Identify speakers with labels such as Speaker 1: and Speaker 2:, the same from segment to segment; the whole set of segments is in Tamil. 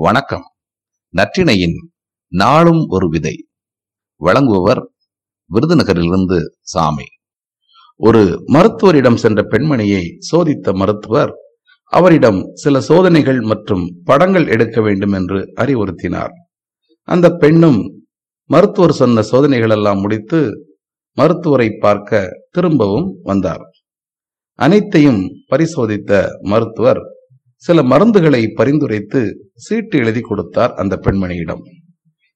Speaker 1: வணக்கம். நற்றிணையின் நாளும் ஒரு விதை. வழங்குபவர் விருதுநகரிலிருந்து சாமி. ஒரு மருத்துவரிடம் சென்ற பெண்மணியை சோதித்த மருத்துவர் அவரிடம் சில சோதனைகள் மற்றும் படங்கள் எடுக்க வேண்டும் என்று அறிவுறுத்தினார். அந்த பெண்ணும் மருத்துவர் சொன்ன சோதனைகள் எல்லாம் முடித்து மருத்துவரை பார்க்க திரும்பவும் வந்தார். அனைத்தையும் பரிசோதித்த மருத்துவர் சில மருந்துகளை பரிந்துரைத்து சீட்டு எழுதி கொடுத்தார் அந்த பெண்மணியிடம்.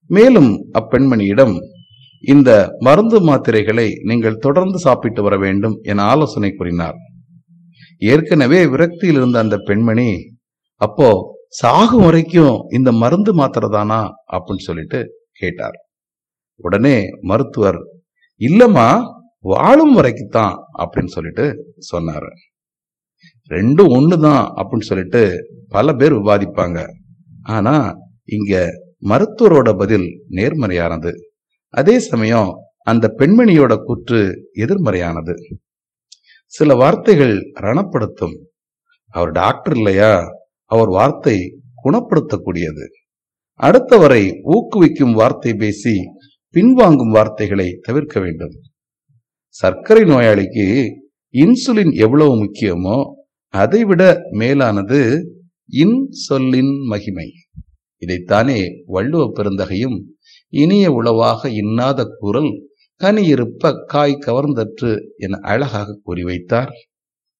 Speaker 1: மேலும் அப்பெண்மணியிடம் இந்த மருந்து மாத்திரைகளை நீங்கள் தொடர்ந்து சாப்பிட்டு வர வேண்டும் என ஆலோசனை கூறினார். ஏற்கனவே விரக்தியில் இருந்த அந்த பெண்மணி அப்போ சாகும் வரைக்கும் இந்த மருந்து மாத்திரை தானா? அப்படின்னு சொல்லிட்டு கேட்டார். உடனே மருத்துவர் இல்லம்மா வாழும் வரைக்குத்தான் அப்படின்னு சொல்லிட்டு சொன்னாரு. ரெண்டும் ஒண்ணுதான் அப்படின்னு சொல்லிட்டு பல பேர் விவாதிப்பாங்க. ஆனா இங்கே மருத்துவரோட பதில் நேர்மறையானது. அதே சமயம் அந்த பெண்மணியோட கூற்று எதிர்மறையானது. சில வார்த்தைகள் ரணப்படுத்தும். அவர் டாக்டர் இல்லையா? அவர் வார்த்தை குணப்படுத்தக்கூடியது. அடுத்தவரை ஊக்குவிக்கும் வார்த்தை பேசி பின்வாங்கும் வார்த்தைகளை தவிர்க்க வேண்டும். சர்க்கரை நோயாளிக்கு இன்சுலின் எவ்வளவு முக்கியமோ அதைவிட மேலானது இன் சொல்லின் மகிமை. இதைத்தானே வள்ளுவ பெருந்தகையும் இனிய உளவாக இன்னாத குரல் கனி இருப்ப காய் கவர்ந்தற்று என அழகாக கூறி வைத்தார்.